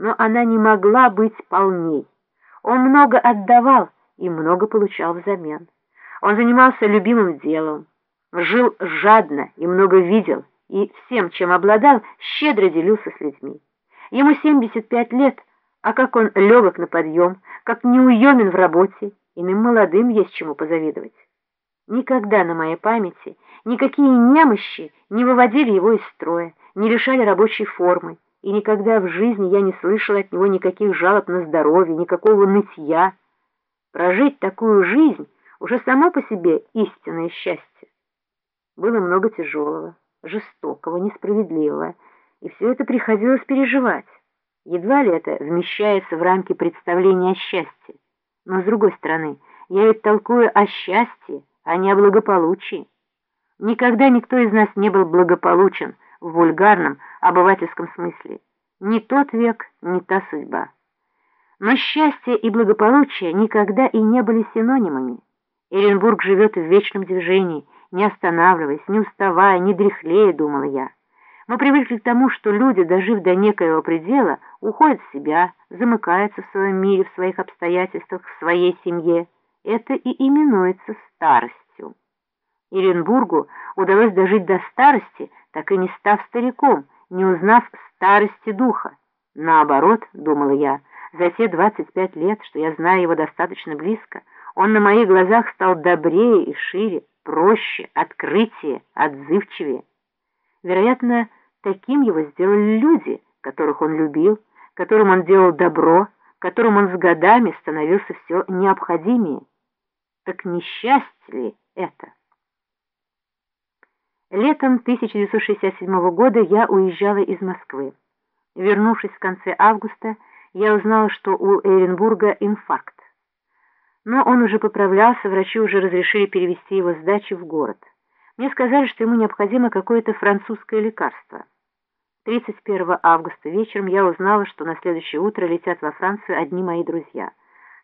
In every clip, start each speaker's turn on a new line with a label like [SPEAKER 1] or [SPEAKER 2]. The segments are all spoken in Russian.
[SPEAKER 1] но она не могла быть полней. Он много отдавал и много получал взамен. Он занимался любимым делом, жил жадно и много видел, и всем, чем обладал, щедро делился с людьми. Ему 75 лет, а как он легок на подъем, как неуемен в работе, иным молодым есть чему позавидовать. Никогда на моей памяти никакие немощи не выводили его из строя, не лишали рабочей формы, и никогда в жизни я не слышала от него никаких жалоб на здоровье, никакого нытья. Прожить такую жизнь уже само по себе истинное счастье. Было много тяжелого, жестокого, несправедливого, и все это приходилось переживать. Едва ли это вмещается в рамки представления о счастье. Но, с другой стороны, я ведь толкую о счастье, а не о благополучии. Никогда никто из нас не был благополучен в вульгарном, обывательском смысле. Ни тот век, ни та судьба. Но счастье и благополучие никогда и не были синонимами. Эренбург живет в вечном движении, не останавливаясь, не уставая, не дряхлея, думала я. Мы привыкли к тому, что люди, дожив до некоего предела, уходят в себя, замыкаются в своем мире, в своих обстоятельствах, в своей семье. Это и именуется старостью. Иренбургу удалось дожить до старости, так и не став стариком, не узнав старости духа. Наоборот, думала я, за те 25 лет, что я знаю его достаточно близко, он на моих глазах стал добрее и шире, проще, открытие, отзывчивее. Вероятно, таким его сделали люди, которых он любил, которым он делал добро, которым он с годами становился все необходимее. Так несчастье ли это? Летом 1967 года я уезжала из Москвы. Вернувшись в конце августа, я узнала, что у Эренбурга инфаркт. Но он уже поправлялся, врачи уже разрешили перевести его с дачи в город. Мне сказали, что ему необходимо какое-то французское лекарство. 31 августа вечером я узнала, что на следующее утро летят во Францию одни мои друзья.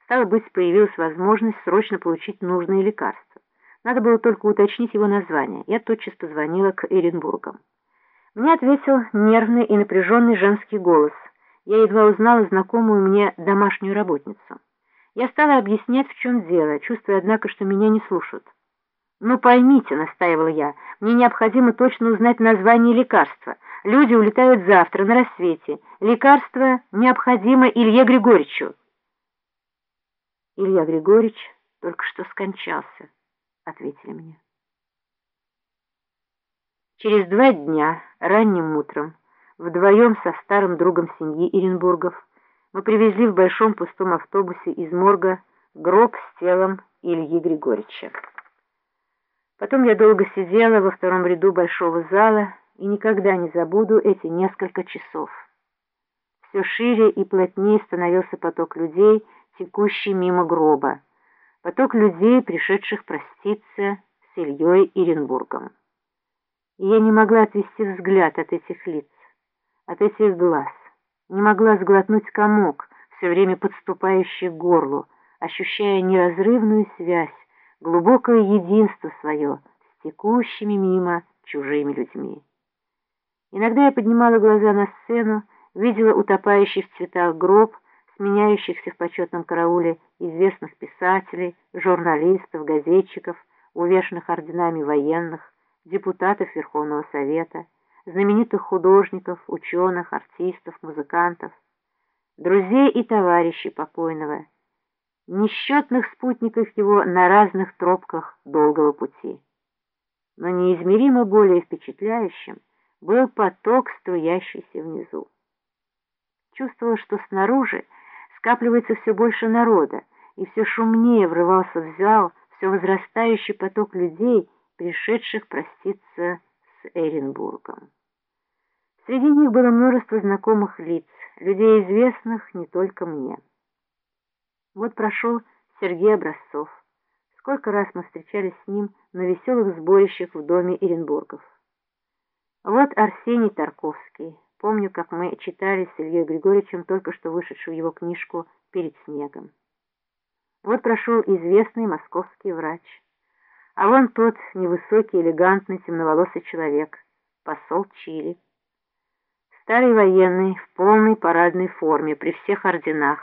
[SPEAKER 1] Стало быть, появилась возможность срочно получить нужные лекарства. Надо было только уточнить его название. Я тотчас позвонила к Эренбургам. Мне ответил нервный и напряженный женский голос. Я едва узнала знакомую мне домашнюю работницу. Я стала объяснять, в чем дело, чувствуя, однако, что меня не слушают. «Ну поймите», — настаивала я, — «мне необходимо точно узнать название лекарства. Люди улетают завтра, на рассвете. Лекарство необходимо Илье Григорьевичу». Илья Григорьевич только что скончался ответили мне. Через два дня, ранним утром, вдвоем со старым другом семьи Иренбургов, мы привезли в большом пустом автобусе из морга гроб с телом Ильи Григорьевича. Потом я долго сидела во втором ряду большого зала и никогда не забуду эти несколько часов. Все шире и плотнее становился поток людей, текущий мимо гроба поток людей, пришедших проститься с Ильей Иренбургом. И я не могла отвести взгляд от этих лиц, от этих глаз, не могла сглотнуть комок, все время подступающий к горлу, ощущая неразрывную связь, глубокое единство свое с текущими мимо чужими людьми. Иногда я поднимала глаза на сцену, видела утопающий в цветах гроб, сменяющихся в почетном карауле известных писателей, журналистов, газетчиков, увешанных орденами военных, депутатов Верховного Совета, знаменитых художников, ученых, артистов, музыкантов, друзей и товарищей покойного, несчетных спутников его на разных тропках долгого пути. Но неизмеримо более впечатляющим был поток, струящийся внизу. Чувствовала, что снаружи скапливается все больше народа, и все шумнее врывался в зал все возрастающий поток людей, пришедших проститься с Эренбургом. Среди них было множество знакомых лиц, людей известных не только мне. Вот прошел Сергей Образцов. Сколько раз мы встречались с ним на веселых сборищах в доме Эренбургов. Вот Арсений Тарковский. Помню, как мы читали с Ильей Григорьевичем только что вышедшую его книжку «Перед снегом». Вот прошел известный московский врач. А вон тот невысокий, элегантный, темноволосый человек, посол Чили. Старый военный в полной парадной форме при всех орденах